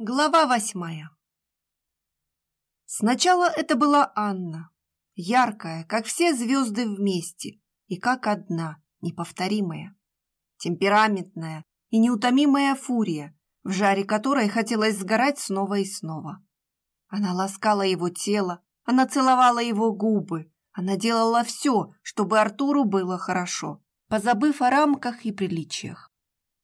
Глава восьмая Сначала это была Анна, яркая, как все звезды вместе, и как одна, неповторимая, темпераментная и неутомимая фурия, в жаре которой хотелось сгорать снова и снова. Она ласкала его тело, она целовала его губы, она делала все, чтобы Артуру было хорошо, позабыв о рамках и приличиях.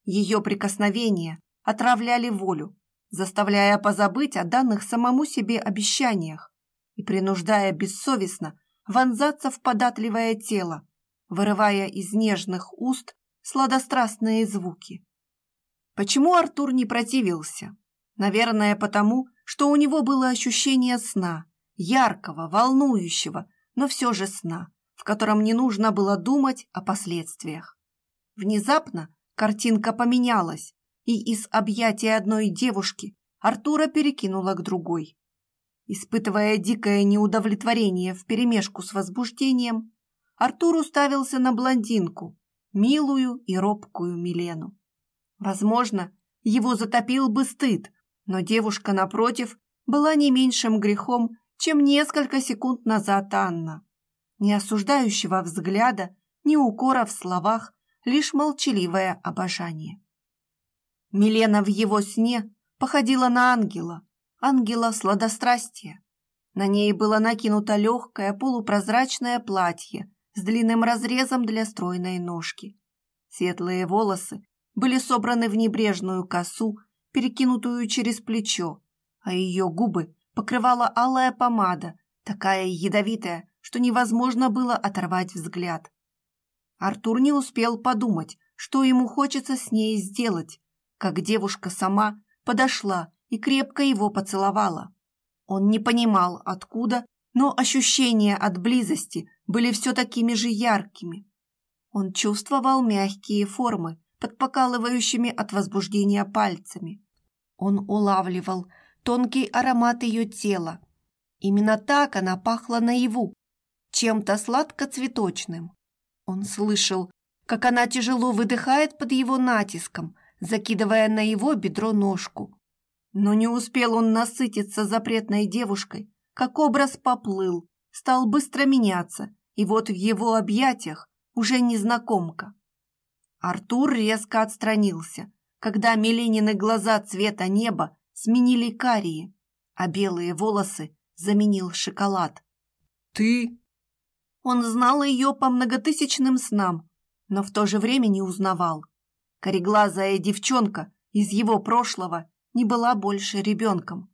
Ее прикосновения отравляли волю, заставляя позабыть о данных самому себе обещаниях и принуждая бессовестно вонзаться в податливое тело, вырывая из нежных уст сладострастные звуки. Почему Артур не противился? Наверное, потому, что у него было ощущение сна, яркого, волнующего, но все же сна, в котором не нужно было думать о последствиях. Внезапно картинка поменялась, и из объятия одной девушки Артура перекинула к другой. Испытывая дикое неудовлетворение вперемешку с возбуждением, Артур уставился на блондинку, милую и робкую Милену. Возможно, его затопил бы стыд, но девушка, напротив, была не меньшим грехом, чем несколько секунд назад Анна. Ни осуждающего взгляда, ни укора в словах, лишь молчаливое обожание. Милена в его сне походила на ангела, ангела сладострастия. На ней было накинуто легкое полупрозрачное платье с длинным разрезом для стройной ножки. Светлые волосы были собраны в небрежную косу, перекинутую через плечо, а ее губы покрывала алая помада, такая ядовитая, что невозможно было оторвать взгляд. Артур не успел подумать, что ему хочется с ней сделать, как девушка сама подошла и крепко его поцеловала. Он не понимал, откуда, но ощущения от близости были все такими же яркими. Он чувствовал мягкие формы под покалывающими от возбуждения пальцами. Он улавливал тонкий аромат ее тела. Именно так она пахла наяву, чем-то сладко-цветочным. Он слышал, как она тяжело выдыхает под его натиском, закидывая на его бедро ножку. Но не успел он насытиться запретной девушкой, как образ поплыл, стал быстро меняться, и вот в его объятиях уже незнакомка. Артур резко отстранился, когда Миленины глаза цвета неба сменили карие, а белые волосы заменил шоколад. «Ты?» Он знал ее по многотысячным снам, но в то же время не узнавал. Кореглазая девчонка из его прошлого не была больше ребенком.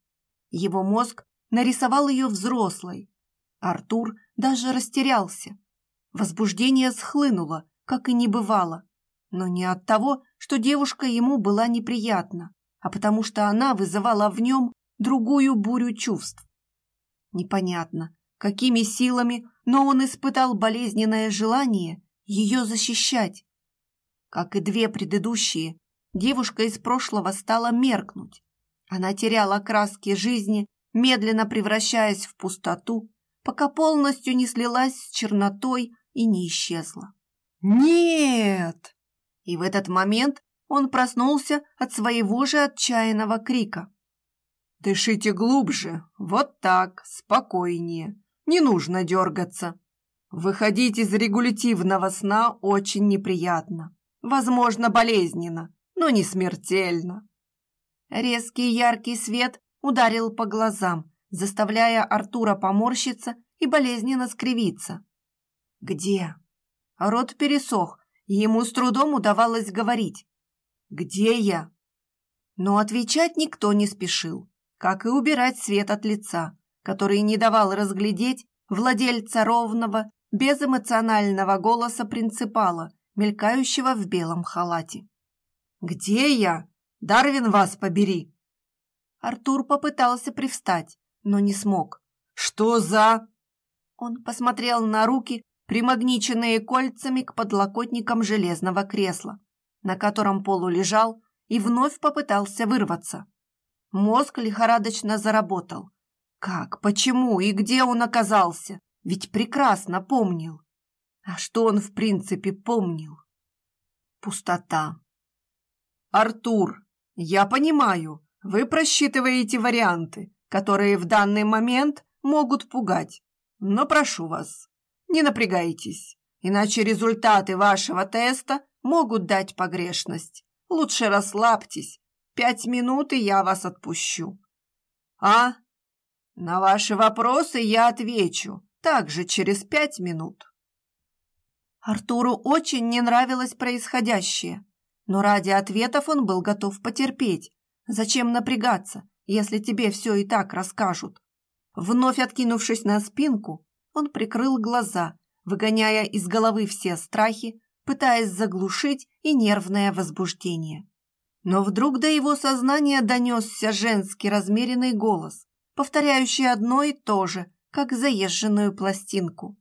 Его мозг нарисовал ее взрослой. Артур даже растерялся. Возбуждение схлынуло, как и не бывало. Но не от того, что девушка ему была неприятна, а потому что она вызывала в нем другую бурю чувств. Непонятно, какими силами, но он испытал болезненное желание ее защищать, как и две предыдущие, девушка из прошлого стала меркнуть. Она теряла краски жизни, медленно превращаясь в пустоту, пока полностью не слилась с чернотой и не исчезла. «Нет!» И в этот момент он проснулся от своего же отчаянного крика. «Дышите глубже, вот так, спокойнее, не нужно дергаться. Выходить из регулятивного сна очень неприятно. Возможно, болезненно, но не смертельно. Резкий яркий свет ударил по глазам, заставляя Артура поморщиться и болезненно скривиться. «Где?» Рот пересох, и ему с трудом удавалось говорить. «Где я?» Но отвечать никто не спешил, как и убирать свет от лица, который не давал разглядеть владельца ровного, безэмоционального голоса принципала, мелькающего в белом халате. «Где я? Дарвин вас побери!» Артур попытался привстать, но не смог. «Что за...» Он посмотрел на руки, примагниченные кольцами к подлокотникам железного кресла, на котором полу лежал, и вновь попытался вырваться. Мозг лихорадочно заработал. Как, почему и где он оказался? Ведь прекрасно помнил. А что он в принципе помнил? Пустота. «Артур, я понимаю, Вы просчитываете варианты, которые в данный момент могут пугать. Но прошу вас, не напрягайтесь, иначе результаты вашего теста могут дать погрешность. Лучше расслабьтесь. Пять минут, и я вас отпущу. А? На ваши вопросы я отвечу также через пять минут. Артуру очень не нравилось происходящее, но ради ответов он был готов потерпеть. Зачем напрягаться, если тебе все и так расскажут? Вновь откинувшись на спинку, он прикрыл глаза, выгоняя из головы все страхи, пытаясь заглушить и нервное возбуждение. Но вдруг до его сознания донесся женский размеренный голос, повторяющий одно и то же, как заезженную пластинку.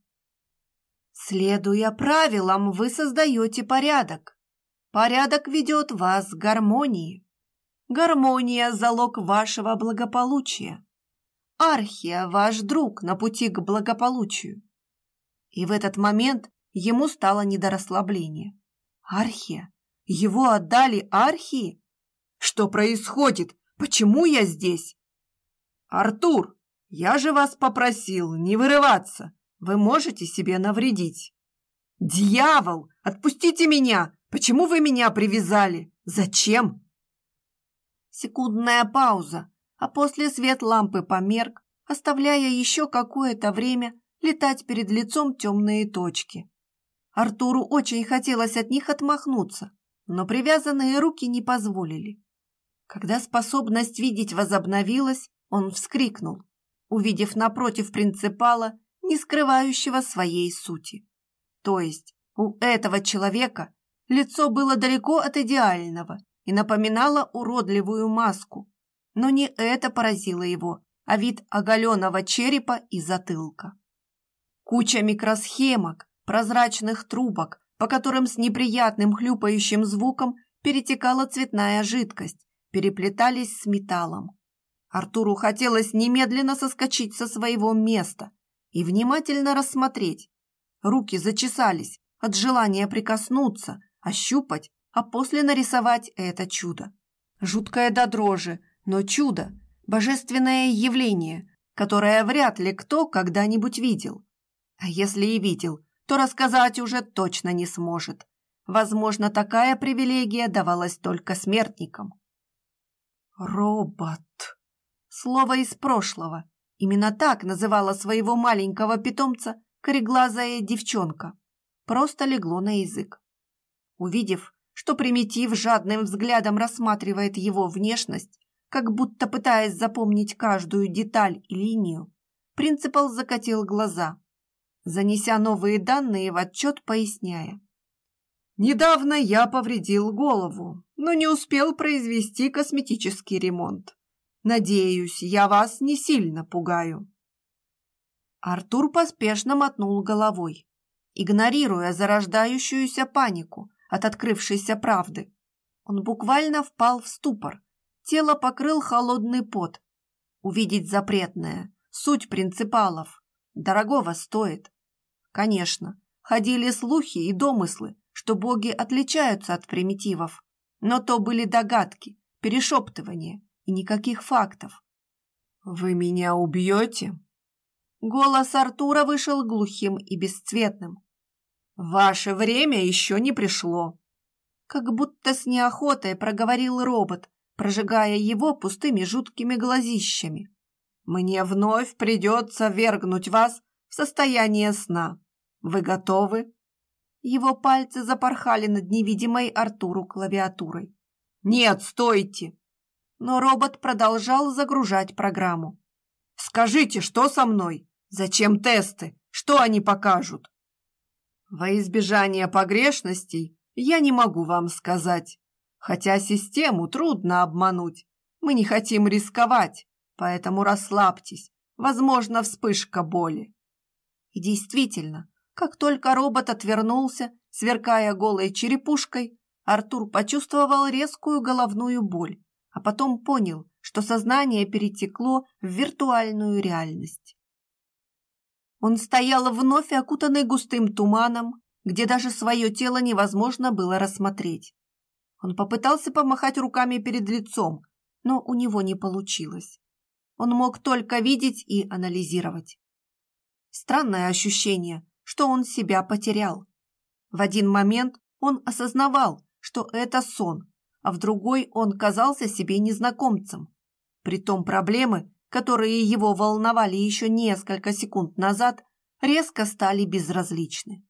Следуя правилам, вы создаете порядок. Порядок ведет вас к гармонии. Гармония – залог вашего благополучия. Архия – ваш друг на пути к благополучию. И в этот момент ему стало не до расслабления. Архия? Его отдали Архии? Что происходит? Почему я здесь? Артур, я же вас попросил не вырываться. Вы можете себе навредить. Дьявол, отпустите меня! Почему вы меня привязали? Зачем? Секундная пауза, а после свет лампы померк, оставляя еще какое-то время летать перед лицом темные точки. Артуру очень хотелось от них отмахнуться, но привязанные руки не позволили. Когда способность видеть возобновилась, он вскрикнул, увидев напротив принципала, не скрывающего своей сути. То есть у этого человека лицо было далеко от идеального и напоминало уродливую маску. Но не это поразило его, а вид оголенного черепа и затылка. Куча микросхемок, прозрачных трубок, по которым с неприятным хлюпающим звуком перетекала цветная жидкость, переплетались с металлом. Артуру хотелось немедленно соскочить со своего места и внимательно рассмотреть. Руки зачесались от желания прикоснуться, ощупать, а после нарисовать это чудо. Жуткое до дрожи, но чудо, божественное явление, которое вряд ли кто когда-нибудь видел. А если и видел, то рассказать уже точно не сможет. Возможно, такая привилегия давалась только смертникам. Робот. Слово из прошлого. Именно так называла своего маленького питомца кореглазая девчонка. Просто легло на язык. Увидев, что примитив жадным взглядом рассматривает его внешность, как будто пытаясь запомнить каждую деталь и линию, принципал закатил глаза, занеся новые данные в отчет, поясняя. «Недавно я повредил голову, но не успел произвести косметический ремонт. Надеюсь, я вас не сильно пугаю. Артур поспешно мотнул головой, игнорируя зарождающуюся панику от открывшейся правды. Он буквально впал в ступор, тело покрыл холодный пот. Увидеть запретное, суть принципалов, дорогого стоит. Конечно, ходили слухи и домыслы, что боги отличаются от примитивов, но то были догадки, перешептывания, и никаких фактов. «Вы меня убьете?» Голос Артура вышел глухим и бесцветным. «Ваше время еще не пришло!» Как будто с неохотой проговорил робот, прожигая его пустыми жуткими глазищами. «Мне вновь придется вергнуть вас в состояние сна. Вы готовы?» Его пальцы запорхали над невидимой Артуру клавиатурой. «Нет, стойте! Но робот продолжал загружать программу. «Скажите, что со мной? Зачем тесты? Что они покажут?» «Во избежание погрешностей я не могу вам сказать, хотя систему трудно обмануть. Мы не хотим рисковать, поэтому расслабьтесь, возможно, вспышка боли». И действительно, как только робот отвернулся, сверкая голой черепушкой, Артур почувствовал резкую головную боль а потом понял, что сознание перетекло в виртуальную реальность. Он стоял вновь окутанный густым туманом, где даже свое тело невозможно было рассмотреть. Он попытался помахать руками перед лицом, но у него не получилось. Он мог только видеть и анализировать. Странное ощущение, что он себя потерял. В один момент он осознавал, что это сон, а в другой он казался себе незнакомцем. Притом проблемы, которые его волновали еще несколько секунд назад, резко стали безразличны.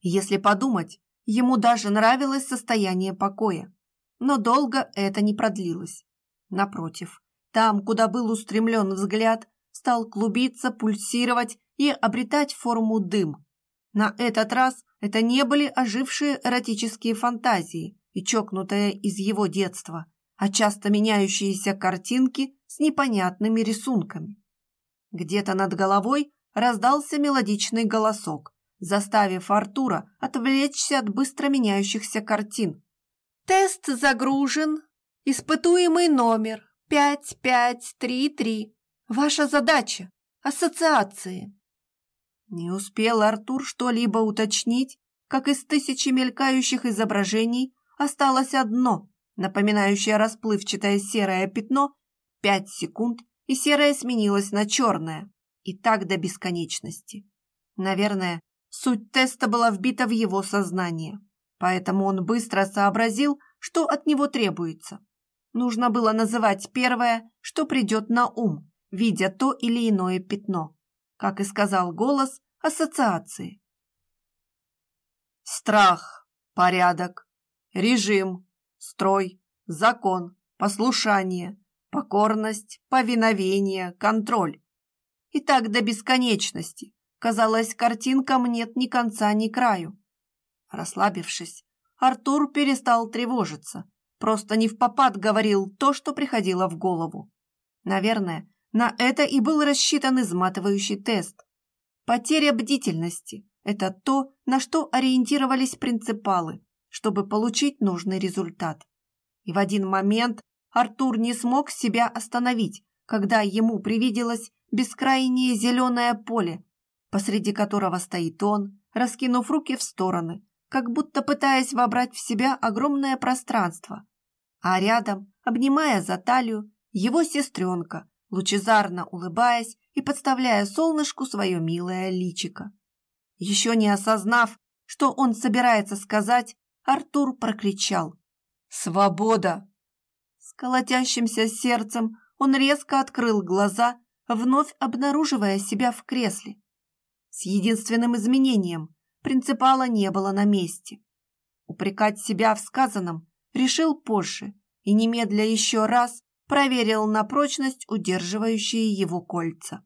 Если подумать, ему даже нравилось состояние покоя. Но долго это не продлилось. Напротив, там, куда был устремлен взгляд, стал клубиться, пульсировать и обретать форму дым. На этот раз это не были ожившие эротические фантазии и чокнутое из его детства, а часто меняющиеся картинки с непонятными рисунками. Где-то над головой раздался мелодичный голосок, заставив Артура отвлечься от быстро меняющихся картин. «Тест загружен. Испытуемый номер 5533. Ваша задача – ассоциации». Не успел Артур что-либо уточнить, как из тысячи мелькающих изображений осталось одно, напоминающее расплывчатое серое пятно, пять секунд, и серое сменилось на черное, и так до бесконечности. Наверное, суть теста была вбита в его сознание, поэтому он быстро сообразил, что от него требуется. Нужно было называть первое, что придет на ум, видя то или иное пятно. Как и сказал голос, ассоциации. Страх, порядок, режим, строй, закон, послушание, покорность, повиновение, контроль. И так до бесконечности. Казалось, картинкам нет ни конца, ни краю. Расслабившись, Артур перестал тревожиться. Просто не в попад говорил то, что приходило в голову. Наверное, на это и был рассчитан изматывающий тест. Потеря бдительности – это то, на что ориентировались принципалы, чтобы получить нужный результат. И в один момент Артур не смог себя остановить, когда ему привиделось бескрайнее зеленое поле, посреди которого стоит он, раскинув руки в стороны, как будто пытаясь вобрать в себя огромное пространство. А рядом, обнимая за талию, его сестренка, лучезарно улыбаясь и подставляя солнышку свое милое личико. Еще не осознав, что он собирается сказать, Артур прокричал «Свобода!». С колотящимся сердцем он резко открыл глаза, вновь обнаруживая себя в кресле. С единственным изменением принципала не было на месте. Упрекать себя в сказанном решил позже и немедля еще раз проверил на прочность удерживающие его кольца.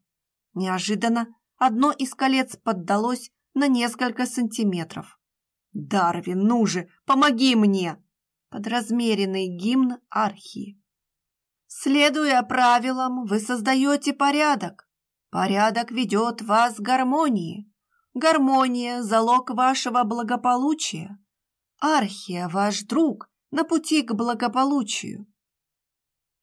Неожиданно одно из колец поддалось на несколько сантиметров. «Дарвин, ну же, помоги мне!» Подразмеренный гимн архии. Следуя правилам, вы создаете порядок. Порядок ведет вас к гармонии. Гармония – залог вашего благополучия. Архия – ваш друг на пути к благополучию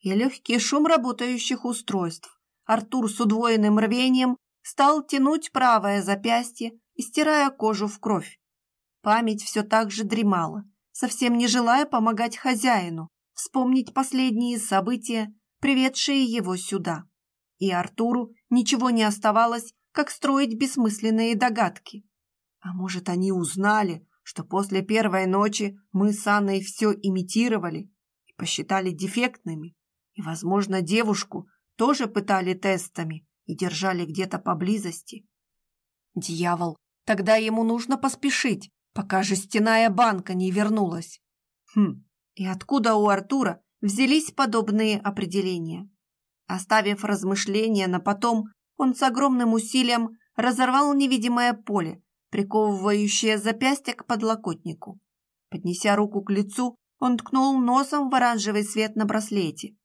и легкий шум работающих устройств. Артур с удвоенным рвением стал тянуть правое запястье, стирая кожу в кровь. Память все так же дремала, совсем не желая помогать хозяину, вспомнить последние события, приведшие его сюда. И Артуру ничего не оставалось, как строить бессмысленные догадки. А может, они узнали, что после первой ночи мы с Анной все имитировали и посчитали дефектными? И, возможно, девушку тоже пытали тестами и держали где-то поблизости. Дьявол, тогда ему нужно поспешить, пока жестяная банка не вернулась. Хм, и откуда у Артура взялись подобные определения? Оставив размышления на потом, он с огромным усилием разорвал невидимое поле, приковывающее запястье к подлокотнику. Поднеся руку к лицу, он ткнул носом в оранжевый свет на браслете.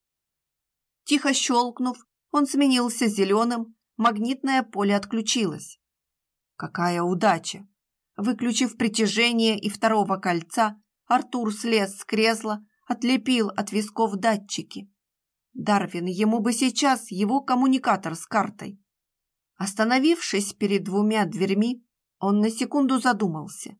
Тихо щелкнув, он сменился зеленым, магнитное поле отключилось. Какая удача! Выключив притяжение и второго кольца, Артур слез с кресла, отлепил от висков датчики. Дарвин, ему бы сейчас его коммуникатор с картой. Остановившись перед двумя дверьми, он на секунду задумался.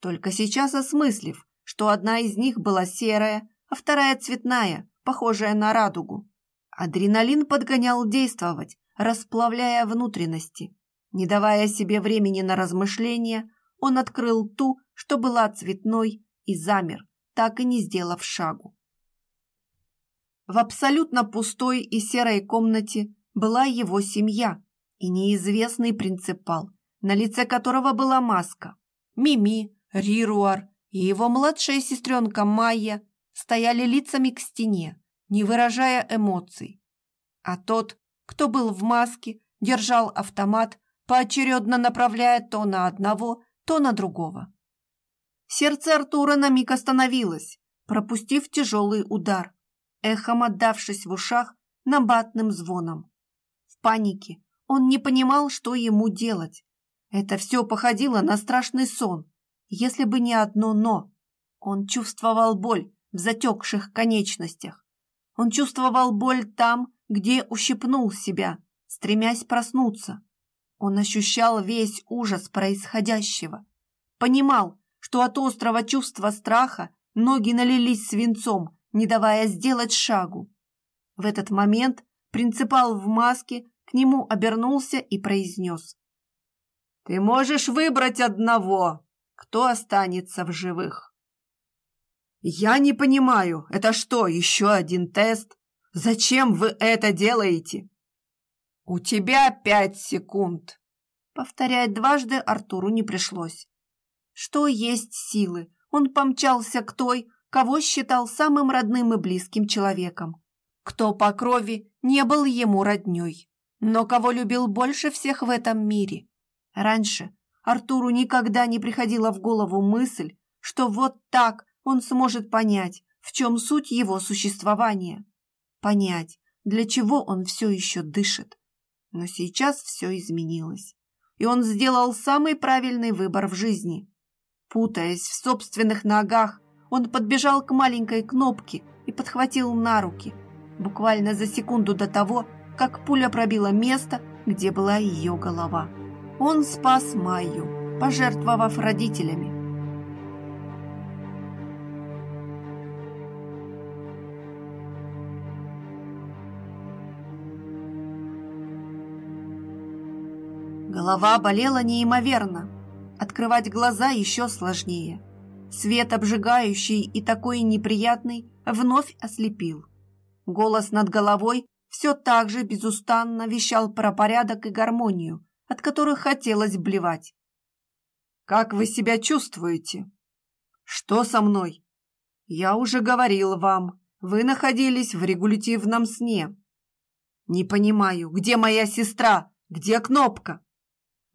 Только сейчас осмыслив, что одна из них была серая, а вторая цветная, похожее на радугу. Адреналин подгонял действовать, расплавляя внутренности. Не давая себе времени на размышления, он открыл ту, что была цветной, и замер, так и не сделав шагу. В абсолютно пустой и серой комнате была его семья и неизвестный принципал, на лице которого была маска. Мими, Рируар и его младшая сестренка Майя стояли лицами к стене, не выражая эмоций. А тот, кто был в маске, держал автомат, поочередно направляя то на одного, то на другого. Сердце Артура на миг остановилось, пропустив тяжелый удар, эхом отдавшись в ушах набатным звоном. В панике он не понимал, что ему делать. Это все походило на страшный сон, если бы не одно «но». Он чувствовал боль в затекших конечностях. Он чувствовал боль там, где ущипнул себя, стремясь проснуться. Он ощущал весь ужас происходящего. Понимал, что от острого чувства страха ноги налились свинцом, не давая сделать шагу. В этот момент принципал в маске к нему обернулся и произнес. «Ты можешь выбрать одного, кто останется в живых». «Я не понимаю, это что, еще один тест? Зачем вы это делаете?» «У тебя пять секунд!» Повторять дважды Артуру не пришлось. Что есть силы, он помчался к той, кого считал самым родным и близким человеком. Кто по крови не был ему родней, но кого любил больше всех в этом мире. Раньше Артуру никогда не приходила в голову мысль, что вот так он сможет понять, в чем суть его существования. Понять, для чего он все еще дышит. Но сейчас все изменилось, и он сделал самый правильный выбор в жизни. Путаясь в собственных ногах, он подбежал к маленькой кнопке и подхватил на руки, буквально за секунду до того, как пуля пробила место, где была ее голова. Он спас Майю, пожертвовав родителями. Голова болела неимоверно. Открывать глаза еще сложнее. Свет обжигающий и такой неприятный вновь ослепил. Голос над головой все так же безустанно вещал про порядок и гармонию, от которых хотелось блевать. «Как вы себя чувствуете?» «Что со мной?» «Я уже говорил вам, вы находились в регулятивном сне». «Не понимаю, где моя сестра? Где кнопка?»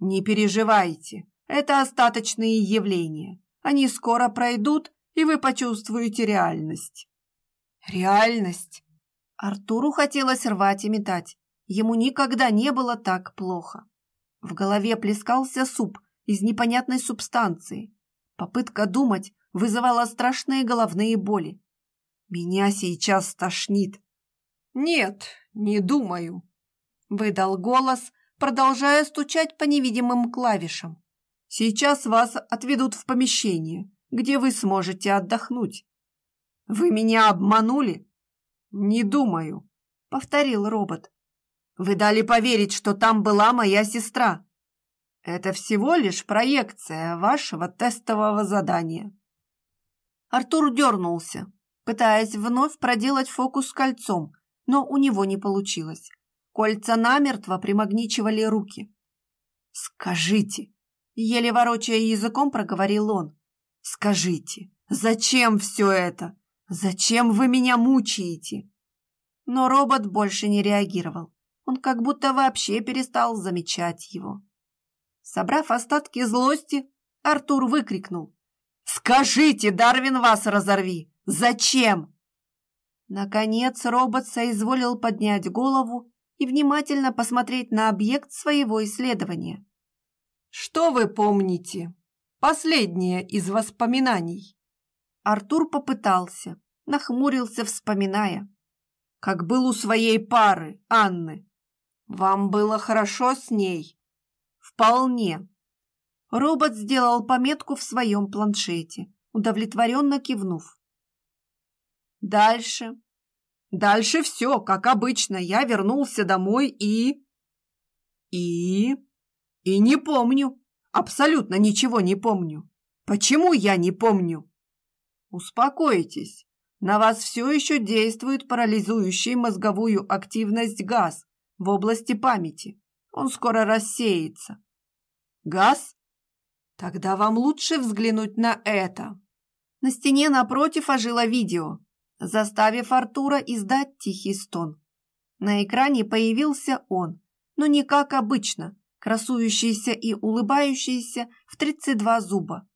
Не переживайте, это остаточные явления. Они скоро пройдут, и вы почувствуете реальность. Реальность? Артуру хотелось рвать и метать. Ему никогда не было так плохо. В голове плескался суп из непонятной субстанции. Попытка думать вызывала страшные головные боли. Меня сейчас стошнит. Нет, не думаю. Выдал голос, продолжая стучать по невидимым клавишам. «Сейчас вас отведут в помещение, где вы сможете отдохнуть». «Вы меня обманули?» «Не думаю», — повторил робот. «Вы дали поверить, что там была моя сестра. Это всего лишь проекция вашего тестового задания». Артур дернулся, пытаясь вновь проделать фокус с кольцом, но у него не получилось. Кольца намертво примагничивали руки. «Скажите!» — еле ворочая языком проговорил он. «Скажите, зачем все это? Зачем вы меня мучаете?» Но робот больше не реагировал. Он как будто вообще перестал замечать его. Собрав остатки злости, Артур выкрикнул. «Скажите, Дарвин, вас разорви! Зачем?» Наконец робот соизволил поднять голову и внимательно посмотреть на объект своего исследования. «Что вы помните? Последнее из воспоминаний?» Артур попытался, нахмурился, вспоминая. «Как был у своей пары, Анны. Вам было хорошо с ней?» «Вполне». Робот сделал пометку в своем планшете, удовлетворенно кивнув. «Дальше. Дальше все, как обычно. Я вернулся домой и... И... И не помню. Абсолютно ничего не помню. Почему я не помню? Успокойтесь. На вас все еще действует парализующий мозговую активность газ в области памяти. Он скоро рассеется. Газ? Тогда вам лучше взглянуть на это. На стене напротив ожило видео, заставив Артура издать тихий стон. На экране появился он, но не как обычно, красующийся и улыбающийся в 32 зуба,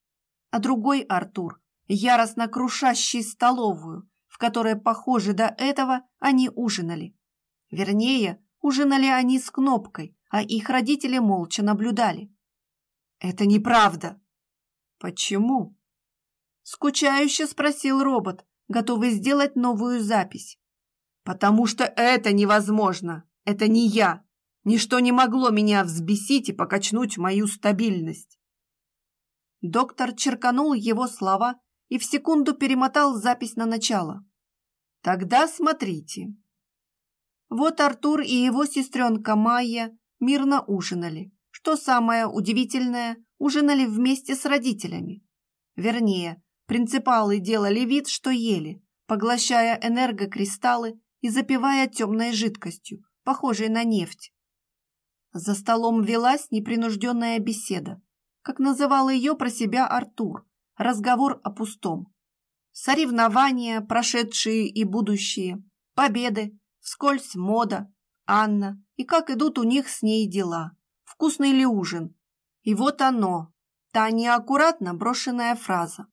а другой Артур, яростно крушащий столовую, в которой, похоже, до этого они ужинали. Вернее, ужинали они с кнопкой, а их родители молча наблюдали. «Это неправда!» «Почему?» Скучающе спросил робот, готовый сделать новую запись. «Потому что это невозможно! Это не я! Ничто не могло меня взбесить и покачнуть мою стабильность!» Доктор черканул его слова и в секунду перемотал запись на начало. «Тогда смотрите!» Вот Артур и его сестренка Майя мирно ужинали. Что самое удивительное, ужинали вместе с родителями. Вернее, Принципалы делали вид, что ели, поглощая энергокристаллы и запивая темной жидкостью, похожей на нефть. За столом велась непринужденная беседа, как называл ее про себя Артур, разговор о пустом. Соревнования, прошедшие и будущие, победы, вскользь мода, Анна и как идут у них с ней дела, вкусный ли ужин. И вот оно, та неаккуратно брошенная фраза.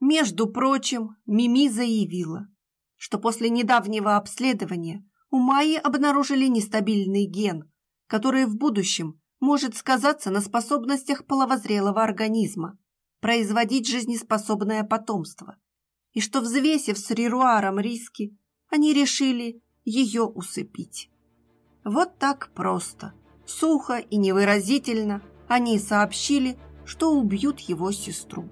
Между прочим, Мими заявила, что после недавнего обследования у Майи обнаружили нестабильный ген, который в будущем может сказаться на способностях половозрелого организма производить жизнеспособное потомство, и что, взвесив с Рируаром риски, они решили ее усыпить. Вот так просто, сухо и невыразительно они сообщили, что убьют его сестру.